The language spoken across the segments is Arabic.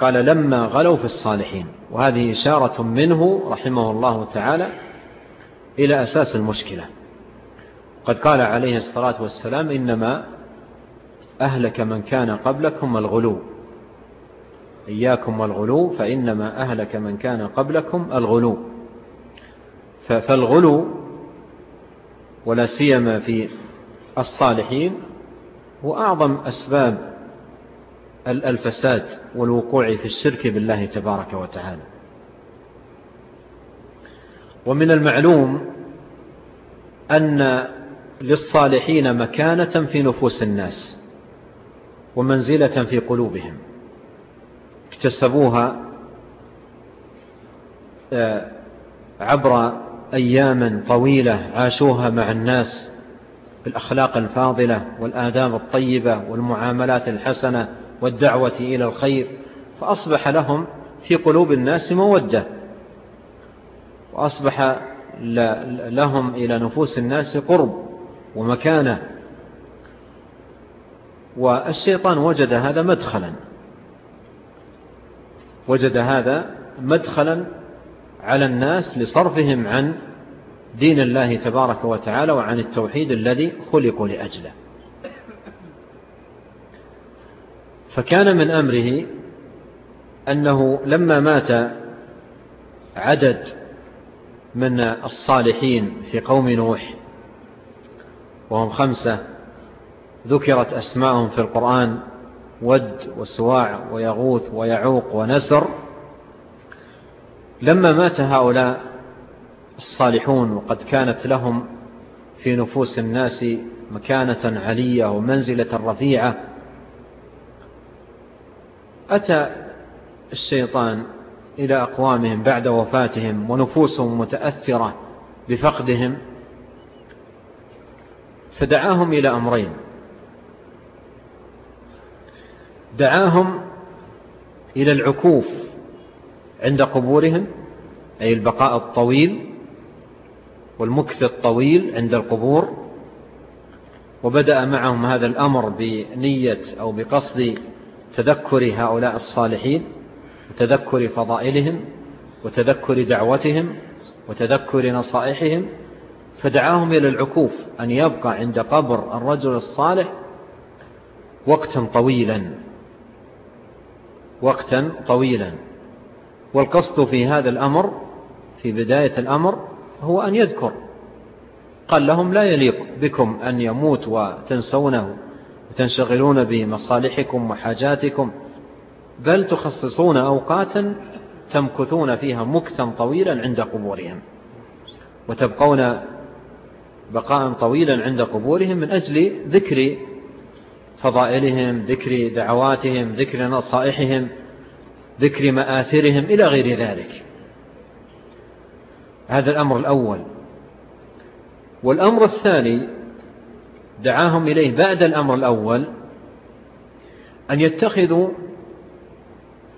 قال لما غلوا في الصالحين. وهذه إشارة منه رحمه الله تعالى إلى أساس المشكلة. قد قال عليه الصلاة والسلام إنما أهلك من كان قبلكم الغلو. إياكم والغلو فإنما أهلك من كان قبلكم الغلو. فالغلو ولا سيما في الصالحين هو أعظم أسباب الفساد والوقوع في الشرك بالله تبارك وتعالى. ومن المعلوم أن للصالحين مكانة في نفوس الناس ومنزلة في قلوبهم. اكتسبوها آه، عبر أيام طويلة عاشوها مع الناس بالأخلاق الفاضلة والآداب الطيبة والمعاملات الحسنة والدعوة إلى الخير فأصبح لهم في قلوب الناس مودة. وأصبح لهم إلى نفوس الناس قرب ومكانة. والشيطان وجد هذا مدخلا. وجد هذا مدخلا على الناس لصرفهم عن دين الله تبارك وتعالى وعن التوحيد الذي خلقوا لأجله. فكان من أمره أنه لما مات عدد من الصالحين في قوم نوح وهم خمسة ذكرت أسماءهم في القرآن ود وسواع ويغوث ويعوق ونسر. لما مات هؤلاء الصالحون وقد كانت لهم في نفوس الناس مكانة علية ومنزلة رفيعة أتى الشيطان إلى أقوامهم بعد وفاتهم ونفوسهم متأثرة بفقدهم فدعاهم إلى أمرين. دعاهم إلى العكوف عند قبورهم أي البقاء الطويل والمكث الطويل عند القبور وبدأ معهم هذا الأمر بنية أو بقصد تذكر هؤلاء الصالحين وتذكر فضائلهم وتذكر دعوتهم وتذكر نصائحهم فدعاهم إلى العكوف أن يبقى عند قبر الرجل الصالح وقتا طويلا. وقتا طويلا. والقصد في هذا الأمر في بداية الأمر هو أن يذكر. قال لهم لا يليق بكم أن يموت وتنسونه. وتنشغلون بمصالحكم وحاجاتكم بل تخصصون أوقاتا تمكثون فيها مكثا طويلا عند قبورهم وتبقون بقاء طويلا عند قبورهم من أجل ذكر فضائلهم ذكر دعواتهم ذكر نصائحهم ذكر مآثرهم إلى غير ذلك. هذا الأمر الأول. والأمر الثاني دعاهم إليه بعد الأمر الأول أن يتخذوا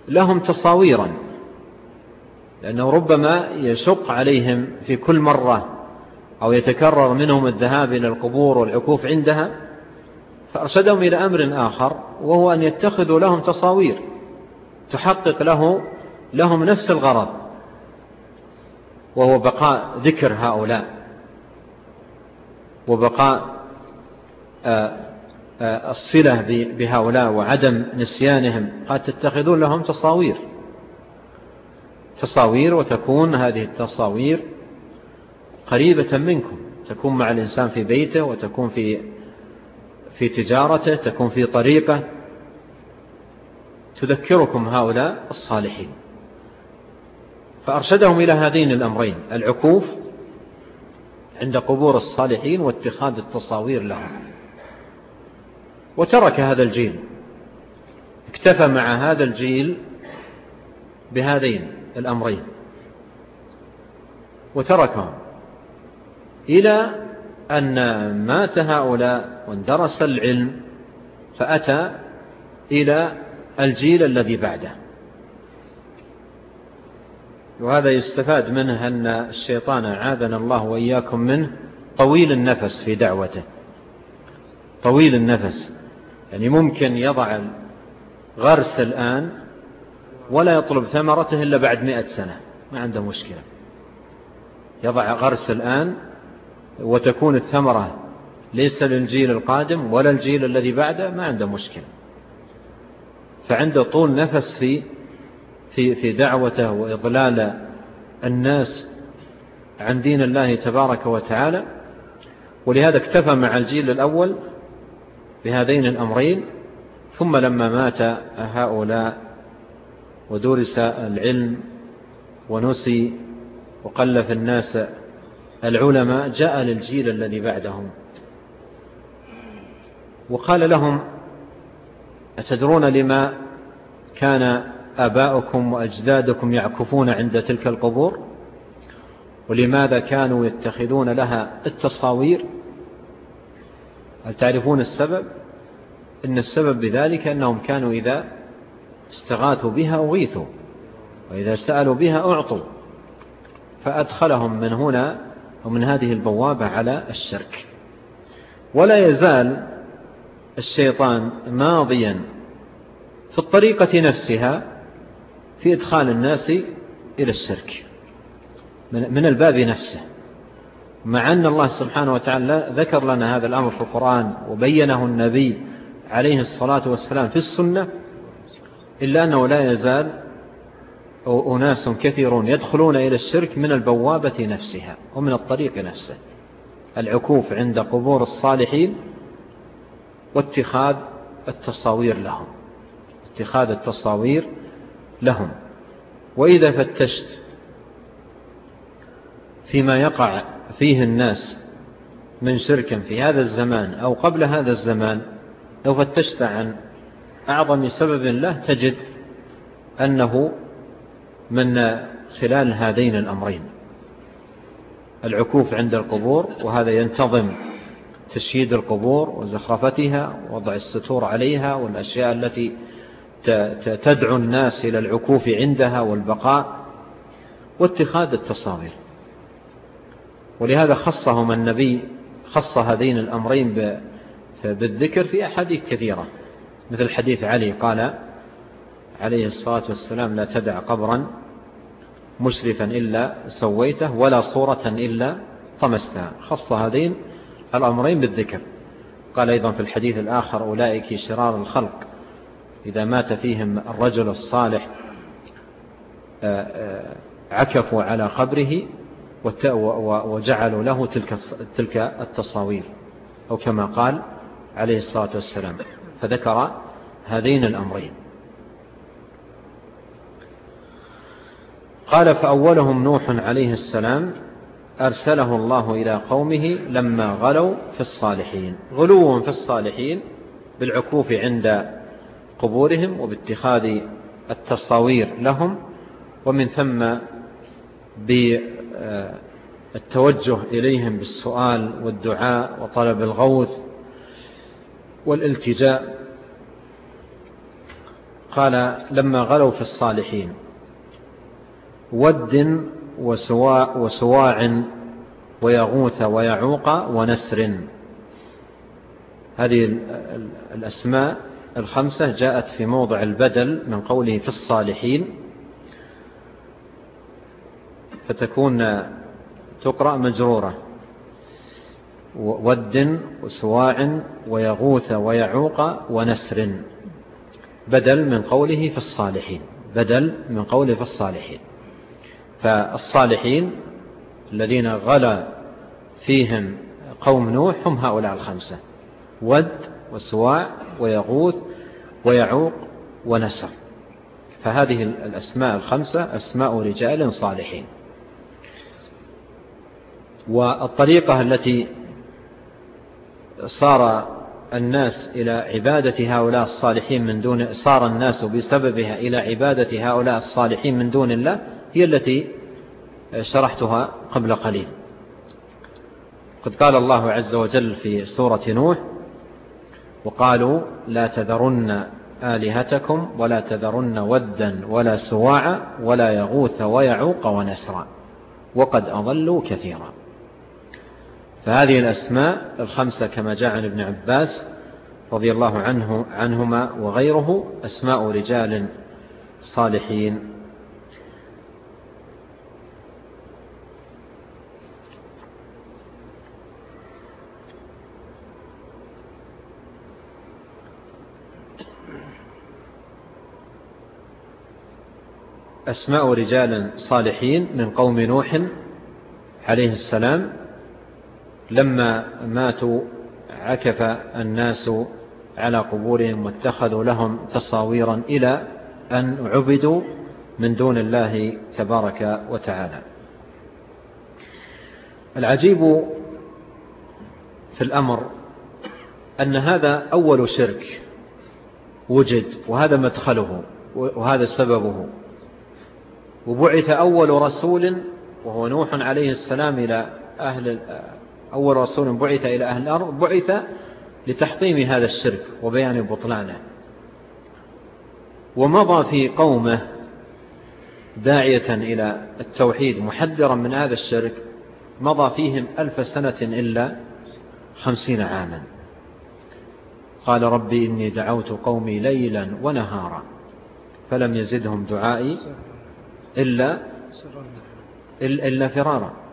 لهم تصاويرا لأنه ربما يشق عليهم في كل مرة أو يتكرر منهم الذهاب إلى القبور والعكوف عندها فأرشدهم إلى أمر آخر وهو أن يتخذوا لهم تصاوير تحقق له لهم نفس الغرض وهو بقاء ذكر هؤلاء وبقاء الصلة بهؤلاء وعدم نسيانهم. قد تتخذون لهم تصاوير. تصاوير وتكون هذه التصاوير قريبة منكم. تكون مع الإنسان في بيته وتكون في في تجارته تكون في طريقه. تذكركم هؤلاء الصالحين. فأرشدهم إلى هذين الأمرين العكوف عند قبور الصالحين واتخاذ التصاوير لهم. وترك هذا الجيل. اكتفى مع هذا الجيل بهذين الأمرين. وتركهم إلى أن مات هؤلاء واندرس العلم فأتى إلى الجيل الذي بعده. وهذا يستفاد منه أن الشيطان عاذنا الله وإياكم منه طويل النفس في دعوته. طويل النفس. يعني ممكن يضع غرس الآن ولا يطلب ثمرته إلا بعد مئة سنة. ما عنده مشكلة. يضع غرس الآن وتكون الثمرة ليس للجيل القادم ولا الجيل الذي بعده ما عنده مشكلة. فعنده طول نفس في في في دعوته وإضلال الناس عن دين الله تبارك وتعالى. ولهذا اكتفى مع الجيل الأول بهذين الأمرين ثم لما مات هؤلاء ودرس العلم ونسي وقلف الناس العلماء جاء للجيل الذي بعدهم. وقال لهم أتدرون لما كان آباؤكم وأجدادكم يعكفون عند تلك القبور؟ ولماذا كانوا يتخذون لها التصاوير؟ هل تعرفون السبب؟ إن السبب بذلك أنهم كانوا إذا استغاثوا بها أغيثوا وإذا سألوا بها أعطوا فأدخلهم من هنا ومن هذه البوابة على الشرك. ولا يزال الشيطان ماضيا في الطريقة نفسها في إدخال الناس إلى الشرك من الباب نفسه. مع أن الله سبحانه وتعالى ذكر لنا هذا الأمر في القرآن وبينه النبي عليه الصلاة والسلام في السنة إلا أنه لا يزال أناس كثيرون يدخلون إلى الشرك من البوابة نفسها ومن الطريق نفسه العكوف عند قبور الصالحين واتخاذ التصاوير لهم اتخاذ التصاوير لهم. وإذا فتشت فيما يقع فيه الناس من شرك في هذا الزمان أو قبل هذا الزمان لو فتشت عن أعظم سبب له تجد أنه من خلال هذين الأمرين. العكوف عند القبور وهذا ينتظم تشييد القبور وزخرفتها وضع الستور عليها والأشياء التي تدعو الناس إلى العكوف عندها والبقاء واتخاذ التصاوير. ولهذا خصهم النبي خص هذين الأمرين بالذكر في أحاديث كثيرة. مثل حديث علي قال عليه الصلاة والسلام لا تدع قبرا مشرفا إلا سويته ولا صورة إلا طمستها خص هذين الأمرين بالذكر. قال أيضا في الحديث الآخر أولئك شرار الخلق إذا مات فيهم الرجل الصالح آه، آه، عكفوا على قبره وجعلوا له تلك تلك التصاوير. أو كما قال عليه الصلاة والسلام فذكر هذين الأمرين. قال فأولهم نوح عليه السلام أرسله الله إلى قومه لما غلوا في الصالحين. غلوهم في الصالحين بالعكوف عند قبورهم وباتخاذ التصاوير لهم ومن ثم بالتوجه إليهم بالسؤال والدعاء وطلب الغوث والالتجاء. قال لما غلوا في الصالحين ود وسواع, وسواع ويغوث ويعوق ونسر. هذه الأسماء الخمسة جاءت في موضع البدل من قوله في الصالحين. فتكون تقرأ مجرورة. ود وسواع ويغوث ويعوق ونسر. بدل من قوله في الصالحين. بدل من قوله في الصالحين. فالصالحين الذين غلا فيهم قوم نوح هم هؤلاء الخمسة. ود وسواع ويغوث ويعوق ونسر. فهذه الأسماء الخمسة أسماء رجال صالحين. والطريقة التي صار الناس إلى عبادة هؤلاء الصالحين من دون صار الناس بسببها إلى عبادة هؤلاء الصالحين من دون الله هي التي شرحتها قبل قليل. قد قال الله عز وجل في سورة نوح وقالوا لا تذرن آلهتكم ولا تذرن ودا ولا سواعا ولا يغوث ويعوق ونسرا وقد أضلوا كثيرا. فهذه الأسماء الخمسة كما جاء عن ابن عباس رضي الله عنه عنهما وغيره أسماء رجال صالحين. أسماء رجال صالحين من قوم نوح عليه السلام لما ماتوا عكف الناس على قبورهم واتخذوا لهم تصاويرا إلى أن عبدوا من دون الله تبارك وتعالى. العجيب في الأمر أن هذا أول شرك وجد وهذا مدخله وهذا سببه. وبعث أول رسول وهو نوح عليه السلام إلى أهل أول رسول بعث إلى أهل الأرض بعث لتحطيم هذا الشرك وبيان بطلانه. ومضى في قومه داعية إلى التوحيد محذرا من هذا الشرك مضى فيهم ألف سنة إلا خمسين عاما. قال ربي إني دعوت قومي ليلا ونهارا فلم يزدهم دعائي إلا, إلا فرارا.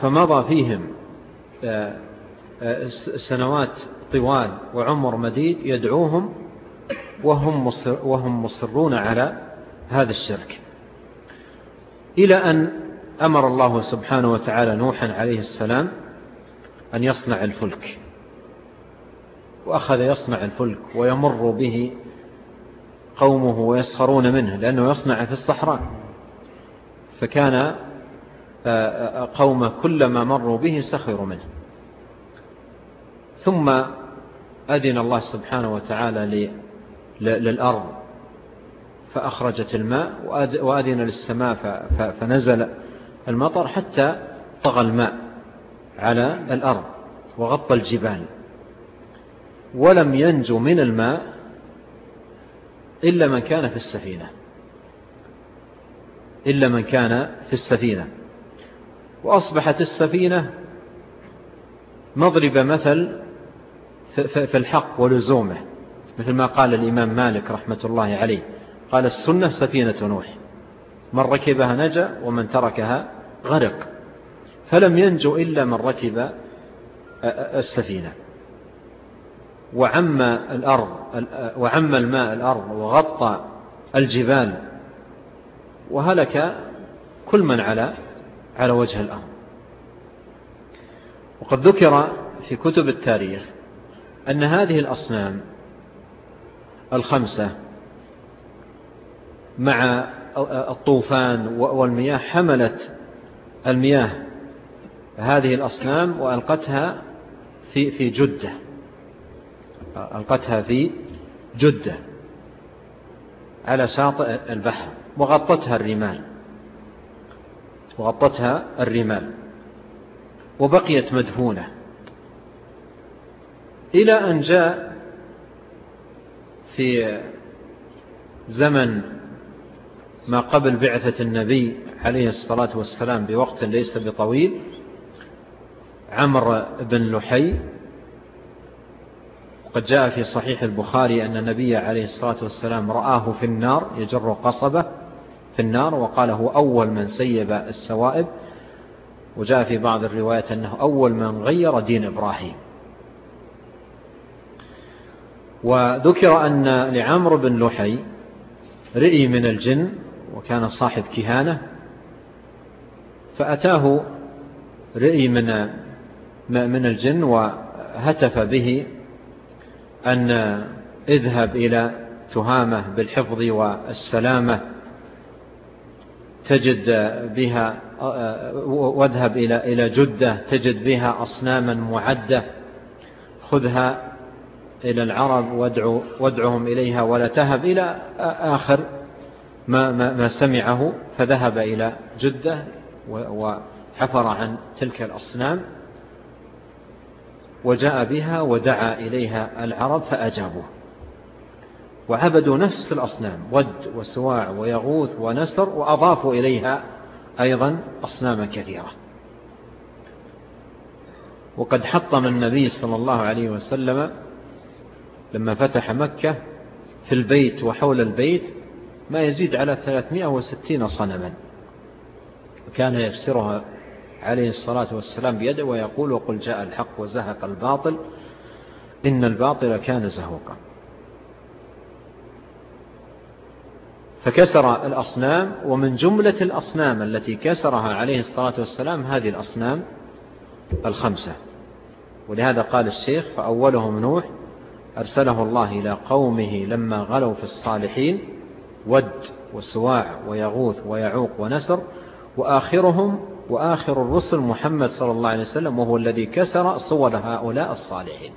فمضى فيهم آه، آه، سنوات طوال وعمر مديد يدعوهم وهم, مصر وهم مصرون على هذا الشرك. إلى أن أمر الله سبحانه وتعالى نوحا عليه السلام أن يصنع الفلك. وأخذ يصنع الفلك ويمر به قومه ويسخرون منه لأنه يصنع في الصحراء. فكان قومه كلما مروا به سخروا منه. ثم أذن الله سبحانه وتعالى للأرض فأخرجت الماء وأذن للسماء فنزل المطر حتى طغى الماء على الأرض وغطى الجبال. ولم ينجو من الماء إلا من كان في السفينة. إلا من كان في السفينة. وأصبحت السفينة مضرب مثل في الحق ولزومه مثل ما قال الإمام مالك رحمة الله عليه. قال السنة سفينة نوح من ركبها نجا ومن تركها غرق فلم ينجو إلا من ركب السفينة. وعم الأرض وعم الماء الأرض وغطى الجبال وهلك كل من على على وجه الأرض وقد ذكر في كتب التاريخ أن هذه الأصنام الخمسة مع الطوفان والمياه حملت المياه هذه الأصنام وألقتها في في جدة. ألقتها في جدة على شاطئ البحر وغطتها الرمال. وغطتها الرمال وبقيت مدفونة. إلى أن جاء في زمن ما قبل بعثة النبي عليه الصلاة والسلام بوقت ليس بطويل عمر بن لحي. وقد جاء في صحيح البخاري أن النبي عليه الصلاة والسلام رآه في النار يجر قصبة. في النار وقال هو أول من سيب السوائب وجاء في بعض الروايات أنه أول من غير دين إبراهيم. وذكر أن لعمر بن لحي رئي من الجن وكان صاحب كهانة فأتاه رئي من من الجن وهتف به أن اذهب إلى تهامة بالحفظ والسلامة تجد بها واذهب إلى إلى جدة تجد بها أصناما معدة خذها إلى العرب وادعو وادعهم إليها ولا تهب إلى آخر ما, ما, ما سمعه فذهب إلى جدة وحفر عن تلك الأصنام وجاء بها ودعا إليها العرب فأجابوه. وعبدوا نفس الأصنام ود وسواع ويغوث ونسر وأضافوا إليها أيضا أصنام كثيرة. وقد حطم النبي صلى الله عليه وسلم لما فتح مكة في البيت وحول البيت ما يزيد على 360 صنما. كان يكسرها عليه الصلاة والسلام بيده ويقول وقل جاء الحق وزهق الباطل إن الباطل كان زهوقا. فكسر الأصنام ومن جملة الأصنام التي كسرها عليه الصلاة والسلام هذه الأصنام الخمسة. ولهذا قال الشيخ فأولهم نوح أرسله الله إلى قومه لما غلوا في الصالحين ود وسواع ويغوث ويعوق ونسر وآخرهم وآخر الرسل محمد صلى الله عليه وسلم وهو الذي كسر صور هؤلاء الصالحين.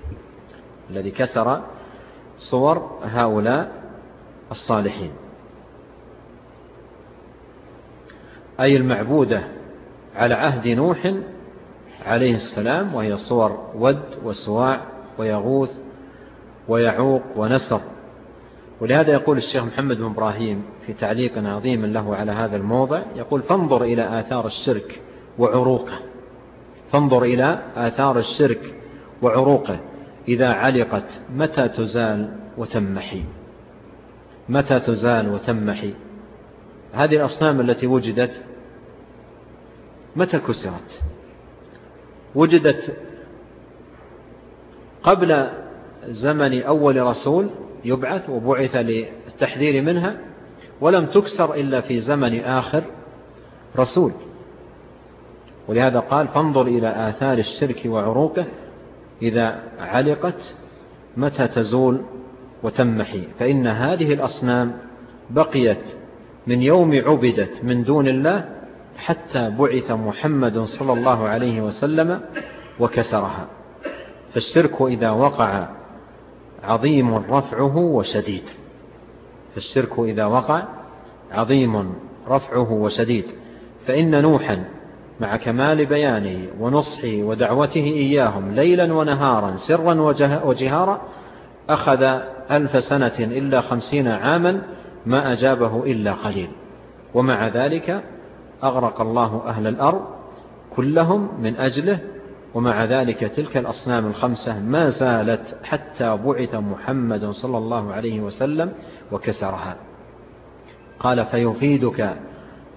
الذي كسر صور هؤلاء الصالحين. أي المعبودة على عهد نوح عليه السلام وهي صور ود وسواع ويغوث ويعوق ونسر. ولهذا يقول الشيخ محمد بن إبراهيم في تعليق عظيم له على هذا الموضع يقول فانظر إلى آثار الشرك وعروقه. فانظر إلى آثار الشرك وعروقه. إذا علقت متى تزال وتمحي؟ متى تزال وتمحي؟ هذه الأصنام التي وجدت متى كسرت؟ وجدت قبل زمن أول رسول يبعث وبعث للتحذير منها ولم تكسر إلا في زمن آخر رسول. ولهذا قال فانظر إلى آثار الشرك وعروقه إذا علقت متى تزول وتمحي. فإن هذه الأصنام بقيت من يوم عبدت من دون الله حتى بعث محمد صلى الله عليه وسلم وكسرها. فالشرك إذا وقع عظيم رفعه وشديد. فالشرك إذا وقع عظيم رفعه وشديد. فإن نوحا مع كمال بيانه ونصحه ودعوته إياهم ليلا ونهارا سرا وجهارا أخذ ألف سنة إلا خمسين عاما ما أجابه إلا قليل. ومع ذلك أغرق الله أهل الأرض كلهم من أجله ومع ذلك تلك الأصنام الخمسة ما زالت حتى بعث محمد صلى الله عليه وسلم وكسرها. قال فيفيدك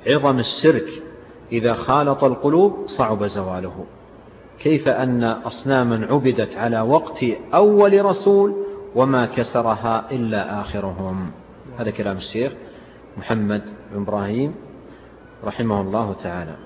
عظم الشرك إذا خالط القلوب صعب زواله. كيف أن أصناما عبدت على وقت أول رسول وما كسرها إلا آخرهم؟ هذا كلام الشيخ محمد بن إبراهيم رحمه الله تعالى.